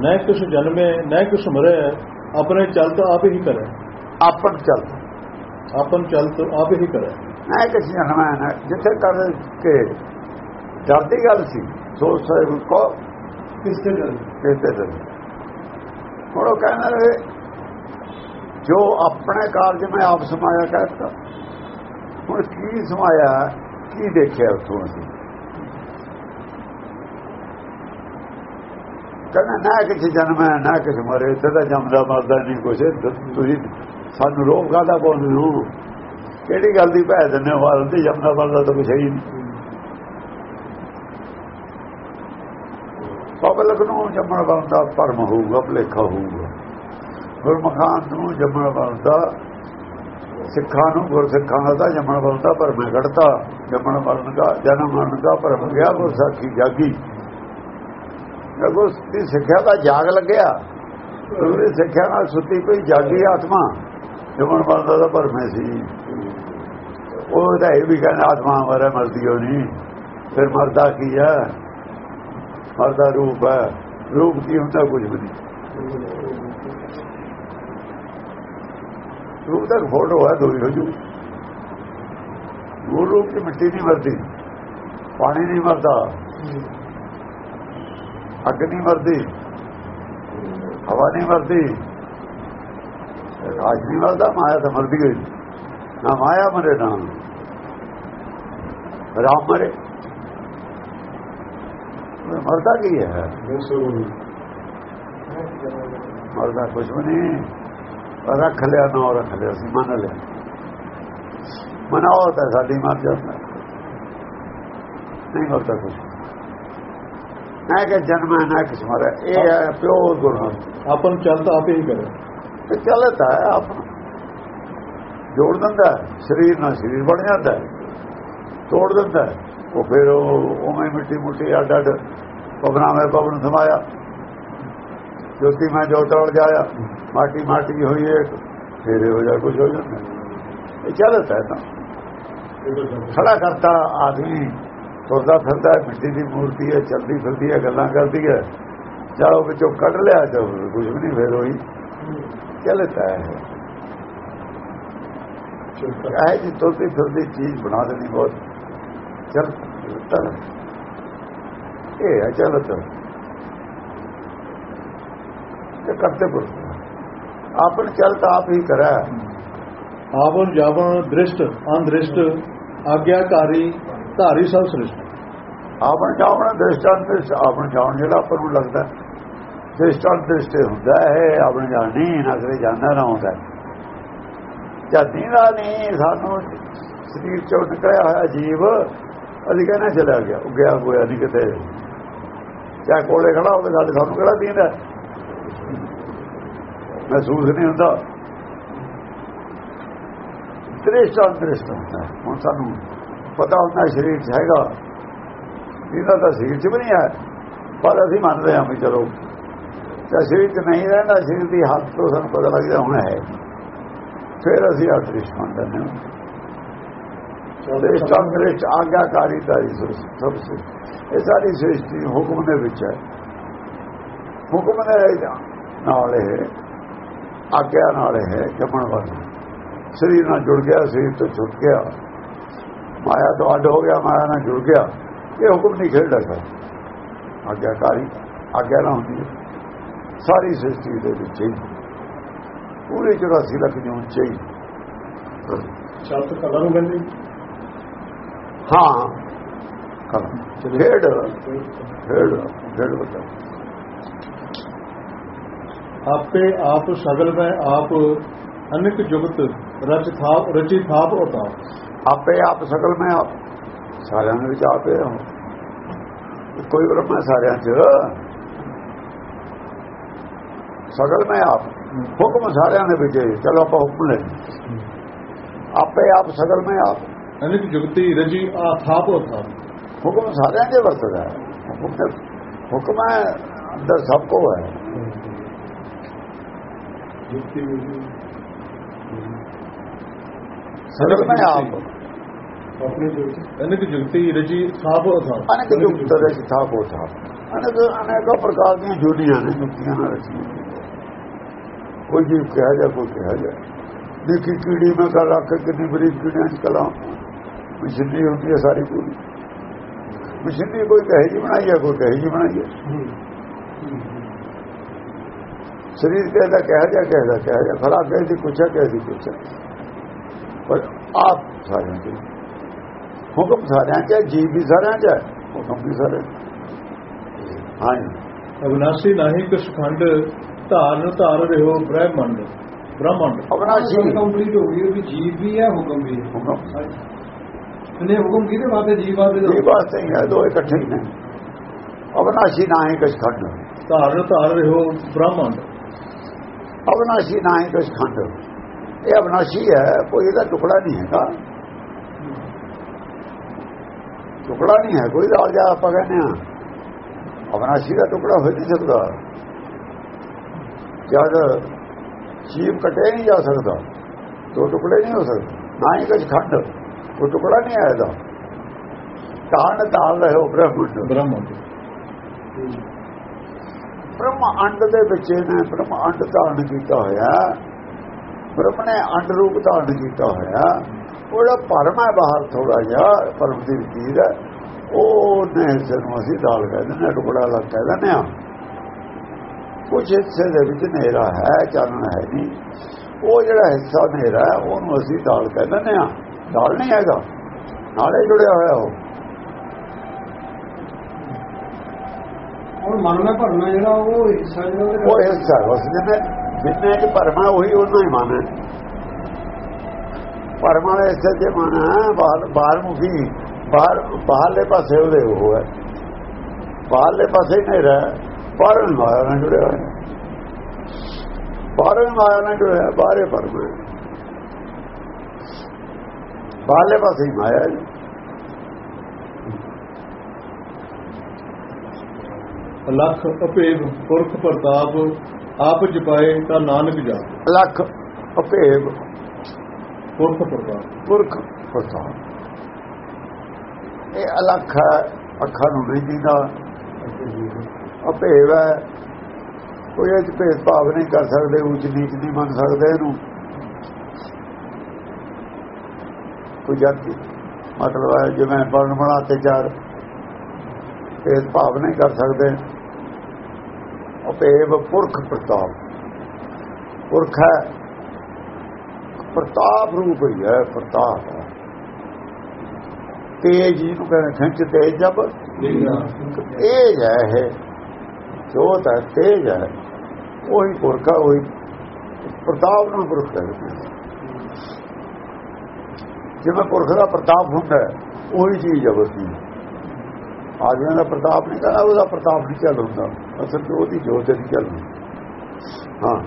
ਨੈ ਕਿਛ ਜਨਮੇ ਨੈ ਕਿਛ ਮਰੇ ਆਪਣੇ ਚਲਤ ਆਪ ਹੀ ਕਰੇ। ਆਪਨ ਚੱਲ ਆਪਨ ਚਲਤ ਆਪ ਹੀ ਕਰੇ। ਨਾ ਕਿਸੇ ਜਨਮੈ ਨਾ ਜਿੱਥੇ ਕਰ ਕੇ ਡਰਦੀ ਗੱਲ ਸੀ ਸੋ ਸਾਹਿਬ ਕੋ ਕਿਸ ਤੇ ਗੱਲ ਕਹਿੰਦੇ ਤੇ ਹੁਣ ਉਹ ਕਹਿੰਦਾ ਰਹੇ ਜੋ ਆਪਣੇ ਕਾਰਜ ਮੈਂ ਆਪ ਸਮਾਇਆ ਕਹਿੰਦਾ ਹੁਣ ਕੀ ਸਮਾਇਆ ਕੀ ਦੇਖਿਆ ਉਥੋਂ ਅਸੀਂ? ਕਹਿੰਦਾ, ਨਾ ਕਿਸੇ ਜਨਮ ਹੈ ਨਾ ਕਿਸੇ ਮਰੇ, ਇੱਥੇ ਤਾਂ ਜੰਮਦਾ ਮਰਦਾ ਨਹੀਂ ਕੁਛ। ਤੁਸੀਂ ਸਾਨੂੰ ਰੋਗ ਕਾਦਾ ਪਾਉਂਦੇ ਹੋ? ਕਿਹੜੀ ਗੱਲ ਦੀ ਭੈ ਦਿੰਦੇ ਹੋ? ਤੇ ਜੰਮਦਾ ਮਰਦਾ ਤਾਂ ਕੁਛ ਹੀ ਨਹੀਂ। ਪਬਲਿਕ ਨੂੰ ਜੰਮਣ ਵਾਲਾ ਭਰਮ ਹੋਊਗਾ, ਭਲੇਖਾ ਹੋਊਗਾ। ਗੁਰਮਖਾਨ ਨੂੰ ਜੰਮਣ ਵਾਲਾ ਸਿੱਖਾਂ ਨੂੰ ਗੁਰਸਿੱਖਾਂ ਦਾ ਜੰਮਣ ਵਾਲਾ ਭਰਮ ਘੜਤਾ। ਜੰਮਣ ਵਾਲਾ ਦਾ, ਜਨਮ ਮਰਨ ਦਾ ਭਰਮ ਗਿਆ, ਗੁਰਸਾਖੀ ਜਾਗੀ। ਜਦੋਂ ਦੀ ਸਿੱਖਿਆ ਦਾ ਜਾਗ ਲੱਗਿਆ। ਉਹਦੀ ਸਿੱਖਿਆ ਨਾਲ ਸੁੱਤੀ ਪਈ, ਜਾਗੀ ਆਤਮਾ। ਜੰਮਣ ਵਾਲਾ ਦਾ ਭਰਮ ਸੀ। ਉਹ ਤਾਂ ਇਹ ਵੀ ਕਹਿੰਦਾ, ਆਤਮਾ ਮਰੇ, ਮਰਦੀ ਹੋ ਨਹੀਂ। ਫਿਰ ਮਰਦਾ ਕੀ ਹੈ ਮਰਦਾ ਰੂਪ ਹੈ ਰੂਪ ਕੀ ਹੁੰਦਾ? ਕੁਝ ਵੀ ਨਹੀਂ। ਰੂਪ ਦਾ ਫੋਟੋ ਹੈ ਦੋਈ ਹੋ ਜੂ। ਉਹ ਰੂਪ ਦੀ ਮਿੱਟੀ ਨਹੀਂ ਮਰਦੀ। ਪਾਣੀ ਨਹੀਂ ਮਰਦਾ। ਅੱਗ ਨਹੀਂ ਵਰਦੀ, ਹਵਾ ਨਹੀਂ ਵਰਦੀ ਰਾਜ ਨਹੀਂ ਵਰਦਾ, ਮਾਇਆ ਤਾਂ ਮਰਦੀ ਗਈ ਨਾ ਮਾਇਆ ਮਰੇ, ਨਾ ਰਾਮ ਮਰੇ। ਮਰਦਾ ਕੀ ਹੈ? ਮਰਦਾ ਕੁਝ ਵੀ ਨਹੀਂ। ਰੱਖ ਲਿਆ, ਨਾ ਰੱਖ ਲਿਆ ਸੀ ਮੰਨ ਲਿਆ। ਮਨਾਓ ਤਾਂ ਸਾਡੀ ਮਰ ਜਾਂਦਾ ਨਹੀਂ ਮਰਦਾ ਕੁਝ ਨਾ ਕਿ ਜਨਮ ਹੈ ਨਾ ਕਿਸ ਮਰੇ ਇਹ ਹੈ ਪਿਓਰ ਗੁਣ ਆਪਨ ਚਲਤ ਆਪ ਹੀ ਕਰੇ। ਤੇ ਚੱਲਦਾ ਹੈ ਆਪਣਾ ਜੋੜ ਦਿੰਦਾ ਸਰੀਰ ਨਾਲ ਸਰੀਰ ਬਣ ਜਾਂਦਾ ਤੋੜ ਦਿੰਦਾ ਉਹ ਫਿਰ ਉਵੇਂ ਮਿੱਟੀ ਮੁੱਟੀ ਅੱਡ ਅੱਡ ਪਵਨਾ ਮੈਂ ਪਵਨ ਸਮਾਇਆ। ਜੋਤੀ ਮੈਂ ਜੋਤਲ ਜਾਇਆ ਮਾਟੀ ਮਾਟੀ ਹੋਈ ਹੈ ਫੇਰੇ ਹੋ ਜਾ ਕੁਝ ਹੋ ਜਾਂਦਾ ਇਹ ਚੱਲਦਾ ਹੈ ਤਾਂ। ਖੜਾ ਕਰਤਾ ਆਦਮੀ ਤੁਰਦਾ ਫਿਰਦਾ ਮਿੱਟੀ ਦੀ ਮੂਰਤੀ ਹੈ ਚਲਦੀ ਫਿਰਦੀ ਹੈ ਗੱਲਾਂ ਕਰਦੀ ਹੈ। ਜਾਓ ਵਿੱਚੋਂ ਕੱਢ ਲਿਆ ਜੋ ਕੁਝ ਵੀ ਨਹੀਂ ਫੇਰ ਹੋਈ ਚੱਲਦਾ ਹੈ। ਹੈ ਜੀ ਤੁਰਦੀ ਫਿਰਦੀ ਚੀਜ਼ ਬਣਾ ਦੇਣੀ ਬਹੁਤ। ਚਲ ਤਰ ਇਹ ਹੈ ਚੱਲਦਾ ਤੇ। ਕਰਤੇ ਪੁਰ ਆਪਨ ਚਲਤ ਆਪ ਹੀ ਕਰਾ ਆਵਨ ਜਾਵਨ ਦ੍ਰਿਸ਼ਟ ਅੰਦ੍ਰਿਸ਼ਟ ਆਗਿਆਕਾਰੀ ਧਾਰੀ ਸਭ ਸ੍ਰਿਸ਼ਟ। ਆਪਣ ਜਾਵਣ ਦ੍ਰਿਸ਼ਟਾਂਤ ਆਪਣ ਜਾਣ ਜਿਹੜਾ ਆਪਾਂ ਨੂੰ ਲੱਗਦਾ ਦ੍ਰਿਸ਼ਟਾਂਤ ਦ੍ਰਿਸ਼ਟੇ ਹੁੰਦਾ ਹੈ, ਆਪਣ ਜਾਣੀ ਨਾ ਕਰੇ ਜਾਂਦਾ, ਨਾ ਹੁੰਦਾ ਜਦੀ ਦਾ ਨਹੀਂ, ਸਾਨੂੰ ਸਰੀਰ ਚੋਂ ਨਿਕਲਿਆ ਹੋਇਆ ਜੀਵ, ਅਸੀਂ ਕਹਿੰਦੇ ਚਲਾ ਗਿਆ ਉਹ ਗਿਆ ਹੋਇਆ ਨਹੀਂ ਕਿਤੇ। ਚਾਹੇ ਕੋਲੇ ਖੜਾ ਹੋਵੇ, ਸਾਡੇ ਸਾਨੂੰ ਕਿਹੜਾ ਦੀਂਦਾ ਮਹਿਸੂਸ ਨਹੀਂ ਹੁੰਦਾ। ਦ੍ਰਿਸ਼ਟਾਂਤ ਦ੍ਰਿਸ਼ਟ ਹੁੰਦਾ ਹੁਣ ਸਾਨੂੰ ਪਤਾ ਹੁੰਦਾ ਸਰੀਰ 'ਚ ਹੈਗਾ। ਇਹਦਾ ਤਾਂ ਸਰੀਰ 'ਚ ਵੀ ਨਹੀਂ ਹੈ ਪਰ ਅਸੀਂ ਮੰਨਦੇ ਹਾਂ ਵੀ ਚਲੋ ਜੇ ਸਰੀਰ 'ਚ ਨਹੀਂ ਰਹਿੰਦਾ, ਸਰੀਰ ਦੀ ਹੱਥ ਤੋਂ ਸਾਨੂੰ ਪਤਾ ਲੱਗਦਾ ਹੁਣ ਹੈ ਫਿਰ ਅਸੀਂ ਆ ਦ੍ਰਿਸ਼ ਮੰਨਦੇ ਹਾਂ। ਦ੍ਰਿਸ਼ਟਾਂ ਦ੍ਰਿਸ਼ ਆਗਿਆਕਾਰੀ ਤਾਰੀ ਸਭ ਸੇ ਇਹ ਸਾਰੀ ਸ੍ਰਿਸ਼ਟੀ ਹੁਕਮ ਦੇ ਵਿੱਚ ਹੈ। ਹੁਕਮ ਦੇ ਨਾਲ ਇਹ ਆਗਿਆ ਨਾਲ ਹੈ ਜਮਣ ਵਾਲਾ। ਸਰੀਰ ਨਾਲ ਜੁੜ ਗਿਆ, ਸਰੀਰ ਤੋਂ ਛੁੱਟ ਗਿਆ। ਮਾਇਆ ਤੋਂ ਅੱਡ ਹੋ ਗਿਆ, ਮਾਇਆ ਨਾਲ ਜੁੜ ਗਿਆ। ਇਹ ਹੁਕਮ ਨਹੀਂ ਖੇਡਦਾ ਸਰ। ਆਗਿਆਕਾਰੀ ਆਗਿਆ ਨਾ ਹੁੰਦੀ ਹੈ। ਸਾਰੀ ਸ੍ਰਿਸ਼ਟੀ ਦੇ ਵਿੱਚ ਹੀ। ਪੂਰੇ 84 ਲੱਖ ਦੇ ਉੱਚੇ ਹੀ। ਚਲਤ ਕਲਾ ਨੂੰ ਕਹਿੰਦੇ? ਹਾਂ। ਖੇਡ। ਖੇਡ। ਖੇਡ ਬਤਾ ਆਪੇ ਆਪ ਸਗਲ ਮੈਂ ਆਪ ਅਨੇਕ ਜੁਗਤ ਰਚ ਥਾਪ ਰਚੀ ਥਾਪ ਹੋਤਾ ਆਪੇ ਆਪ ਸਕਲ ਮੈਂ ਆਪ। ਸਾਰਿਆਂ ਦੇ ਵਿੱਚ ਆਪੇ ਹਾਂ ਕੋਈ ਬ੍ਰਹਮਾ ਸਾਰਿਆਂ 'ਚ ਸਗਲ ਮੈਂ ਆਪ ਹੁਕਮ ਸਾਰਿਆਂ ਦੇ ਵਿੱਚ ਹੈ। ਚਲੋ ਆਪਾਂ ਹੁਕਮ ਲੈ ਆਪੇ ਆਪ ਸਗਲ ਮੈਂ ਆਪ ਅਨੇਕ ਜੁਗਤੀ ਰਚੀ ਆ ਥਾਪ ਹੋਤਾ ਹੁਕਮ ਸਾਰਿਆਂ ਦੇ ਵਰਤਦਾ ਹੈ ਹੁਕਮ ਤੇ ਹੁਕਮ ਹੈ ਅੰਦਰ ਸਭ ਕੋ ਹੈ ਸਗਲ ਮੈਂ ਆਪ ਅਨੇਕ ਜੁਗਤੀ ਰਚੀ ਥਾਪ ਹੋਤਾ ਅਨੇਕ ਜੁਗਤ ਦੇ ਥਾਪ ਹੋ ਥਾਪ। ਅਨੇਕ ਅਨੇਕਾਂ ਪ੍ਰਕਾਰ ਦੀਆਂ ਜੁੜੀਆਂ ਨੇ ਜੁੱਤੀਆਂ ਨਾਲ ਰਚੀਆਂ ਕੋਈ ਜੀ ਕਿਹਾ ਜਾ ਕੋਈ ਕਿਹਾ ਜਾ ਦੇਖੀ ਕੀੜੀ ਮੈਂ ਕਰ ਰੱਖ ਕਿੰਨੀ ਬਰੀਕ ਕੀੜੀਆਂ ਚ ਕਲਾ ਮਸ਼ੀਨੀ ਹੁੰਦੀ ਹੈ ਸਾਰੀ ਪੂਰੀ। ਮਸ਼ੀਨੀ ਕੋਈ ਕਹੇ ਜੀ ਬਣਾਈ ਹੈ ਕੋਈ ਕਹੇ ਜੀ ਬਣਾਈ ਹੈ। ਸਰੀਰ ਕਹਿੰਦਾ ਕਹਿ ਜਾ ਕਹਿ ਜਾ ਕਹਿ ਜਾ ਖੜਾ ਕਹਿ ਦੀ ਕੁਛ ਕਹਿ ਦੀ ਕੁਛ ਪਰ ਆਪ ਸਾਰਿਆਂ ਦੇ ਹੁਕਮ ਸਾਰਿਆਂ ਚ ਹੈ, ਜੀਵ ਵੀ ਸਾਰਿਆਂ ਚ ਹੈ, ਹੁਕਮ ਵੀ ਸਾਰਿਆਂ ਚ ਹੈ। ਹਾਂਜੀ। ਅਬਨਾਸੀ ਨਾਹੀ ਕਿਛ ਖੰਡ ਧਾਰਨ ਧਾਰ ਰਹੋ ਬ੍ਰਹਮੰਡ ਬ੍ਰਹਮੰਡ। ਅਵਨਾਸ਼ੀ ਕੰਪਲੀਟ ਹੋ ਗਈ ਵੀ ਜੀਵ ਵੀ ਹੈ ਹੁਕਮ ਵੀ ਹੈ। ਹੁਕਮ। ਨੇ ਹੁਕਮ ਕਿਹਦੇ ਵਾਸਤੇ ਜੀਵ ਵਾਸਤੇ ਇਹ ਵਾਸਤੇ ਹੀ ਹੈ ਦੋ ਇਕੱਠੇ ਹੀ ਨੇ। ਅਵਨਾਸ਼ੀ ਨਾ ਹੀ ਕੁਛ ਖੰਡ? ਧਾਰਨ ਧਾਰ ਰਹੋ ਬ੍ਰਹਮੰਡ। ਅਵਨਾਸ਼ੀ ਨਾ ਹੀ ਕੁਛ ਖੰਡ? ਇਹ ਅਵਨਾਸ਼ੀ ਹੈ ਕੋਈ ਇਹਦਾ ਟੁਕੜਾ ਨਹੀਂ ਹੈਗਾ। ਟੁਕੜਾ ਨਹੀਂ ਹੈ ਕੋਈ ਰਾਲ ਜਾ ਆਪਾਂ ਕਹਿੰਦੇ ਆ ਅਵਨਾਸ਼ੀ ਦਾ ਟੁਕੜਾ ਹੋ ਨਹੀਂ ਸਕਦਾ। ਜਦ ਜੀਵ ਕਟੇ ਨਹੀਂ ਜਾ ਸਕਦਾ ਦੋ ਟੁਕੜੇ ਨਹੀਂ ਹੋ ਸਕਦੇ ਨਾ ਹੀ ਕੁਛ ਖੰਡ ਉਹ ਟੁਕੜਾ ਨਹੀਂ ਹੈ ਇਹਦਾ। ਤਾਣ ਤਾਲ ਰਹੋ ਬ੍ਰਹਮੰਡ। ਬ੍ਰਹਮੰਡ। ਬ੍ਰਹਮ ਅੰਡ ਦੇ ਵਿੱਚ ਇਹਨੇ ਬ੍ਰਹਮ ਅੰਡ ਧਾਰਨ ਕੀਤਾ ਹੋਇਆ। ਬ੍ਰਹਮ ਨੇ ਅੰਡ ਰੂਪ ਧਾਰਨ ਕੀਤਾ ਹੋਇਆ। ਉਹਦਾ ਭਰਮ ਹੈ ਬਾਹਰ ਥੋੜਾ ਜਿਹਾ ਪਰਮ ਦੀ ਚੀਜ਼ ਹੈ। ਉਹ ਨੇ ਨੂੰ ਅਸੀਂ ਦਾਲ ਕਹਿ ਦਿੰਦੇ ਹਾਂ, ਟੁਕੜਾ ਲੱਗ ਕਹਿ ਦਿੰਦੇ ਆ ਕੁਝ ਹਿੱਸੇ ਦੇ ਵਿੱਚ ਹਨੇਰਾ ਹੈ ਚਾਨਣ ਹੈ ਨਹੀਂ। ਉਹ ਜਿਹੜਾ ਹਿੱਸਾ ਹਨੇਰਾ ਹੈ ਉਹਨੂੰ ਅਸੀਂ ਦਾਲ ਕਹਿ ਦਿੰਦੇ ਆ ਦਾਲ ਨਹੀਂ ਹੈਗਾ ਨਾਲੇ ਜੁੜਿਆ ਹੋਇਆ ਉਹ। ਹੁਣ ਮਨ ਨਾਲ ਭਰਨਾ ਜਿਹੜਾ ਉਹ ਹਿੱਸਾ ਜਿਹੜਾ ਉਹ ਹਿੱਸਾ ਉਸ ਜਿੰਨੇ ਜਿੰਨੇ ਚ ਭਰਮਾ ਉਹੀ ਉਹਨਾਂ ਹੀ ਮਨ ਹੈ। ਭਰਮ ਵਾਲੇ ਹਿੱਸੇ ਚ ਮਨ ਹੈ ਬਾਹਰ ਬਾਹਰ ਮੁਖੀ ਬਾਹਰ ਬਾਹਰਲੇ ਪਾਸੇ ਉਹਦੇ ਉਹ ਹੈ। ਬਾਹਰਲੇ ਪਾਸੇ ਹੀ ਨਹੀਂ ਰਹਿ ਬਾਹਰ ਵੀ ਮਾਇਆ ਨਾਲ ਜੁੜਿਆ ਹੋਇਆ। ਬਾਹਰ ਵੀ ਮਾਇਆ ਨਾਲ ਜੁੜਿਆ ਬਾਹਰੇ ਭਰਮ ਹੈ। ਬਾਹਰਲੇ ਪਾਸੇ ਹੀ ਮਾਇਆ ਹੈ। ਲੱਖ ਅਪੇਵ ਪੁਰਖ ਪ੍ਰਤਾਪ ਆਪ ਜਪਾਏ ਤਾਂ ਨਾਨਕ ਜਾਪ। ਲੱਖ ਅਭੇਵ ਪੁਰਖ ਪ੍ਰਤਾਪ ਪੁਰਖ ਪ੍ਰਤਾਪ ਇਹ ਅਲੱਖ ਹੈ, ਅੱਖਾਂ ਨੂੰ ਨਹੀਂ ਦਾ ਅਪੇਵ ਹੈ। ਕੋਈ ਇਹ ਭੇਦ ਭਾਵ ਨਹੀਂ ਕਰ ਸਕਦੇ, ਉੱਚ ਨੀਚ ਨਹੀਂ ਮੰਨ ਸਕਦੇ ਇਹਨੂੰ। ਕੋਈ ਜਾਤੀ, ਮਤਲਬ ਹੈ, ਜਿਵੇਂ ਵਰਣ ਬਣਾ ਤੇ ਚਾਰ ਭੇਦ ਭਾਵ ਨਹੀਂ ਕਰ ਸਕਦੇ। ਅਭੇਵ ਪੁਰਖ ਪ੍ਰਤਾਪ। ਪੁਰਖ ਹੈ। ਪ੍ਰਤਾਪ ਰੂਪ ਹੀ ਹੈ, ਪ੍ਰਤਾਪ। ਹੈ ਤੇਜ ਜਿਹਨੂੰ ਕਹਿੰਦੇ ਖਿੰਚ ਤੇਜ ਜਬ ਤੇਜ ਹੈ ਇਹ। ਜੋਤ ਹੈ, ਤੇਜ ਹੈ। ਉਹੀ ਪੁਰਖਾ ਉਹੀ ਪ੍ਰਤਾਪ ਨੂੰ ਪੁਰਖ ਕਹਿੰਦੇ ਨੇ। ਜਿਵੇਂ ਪੁਰਖ ਦਾ ਪ੍ਰਤਾਪ ਹੁੰਦਾ ਉਹੀ ਚੀਜ਼ ਹੈ ਬਸੀ ਆਦਮੀਆਂ ਦਾ ਪ੍ਰਤਾਪ ਨਹੀਂ ਕਹਿੰਦਾ ਉਹਦਾ ਪ੍ਰਤਾਪ ਨਹੀਂ ਚੱਲ ਹੁੰਦਾ ਅਸਲ ਤੇ ਉਹਦੀ ਜੋਤ ਨਹੀਂ ਚੱਲਦੀ ਹਾਂ।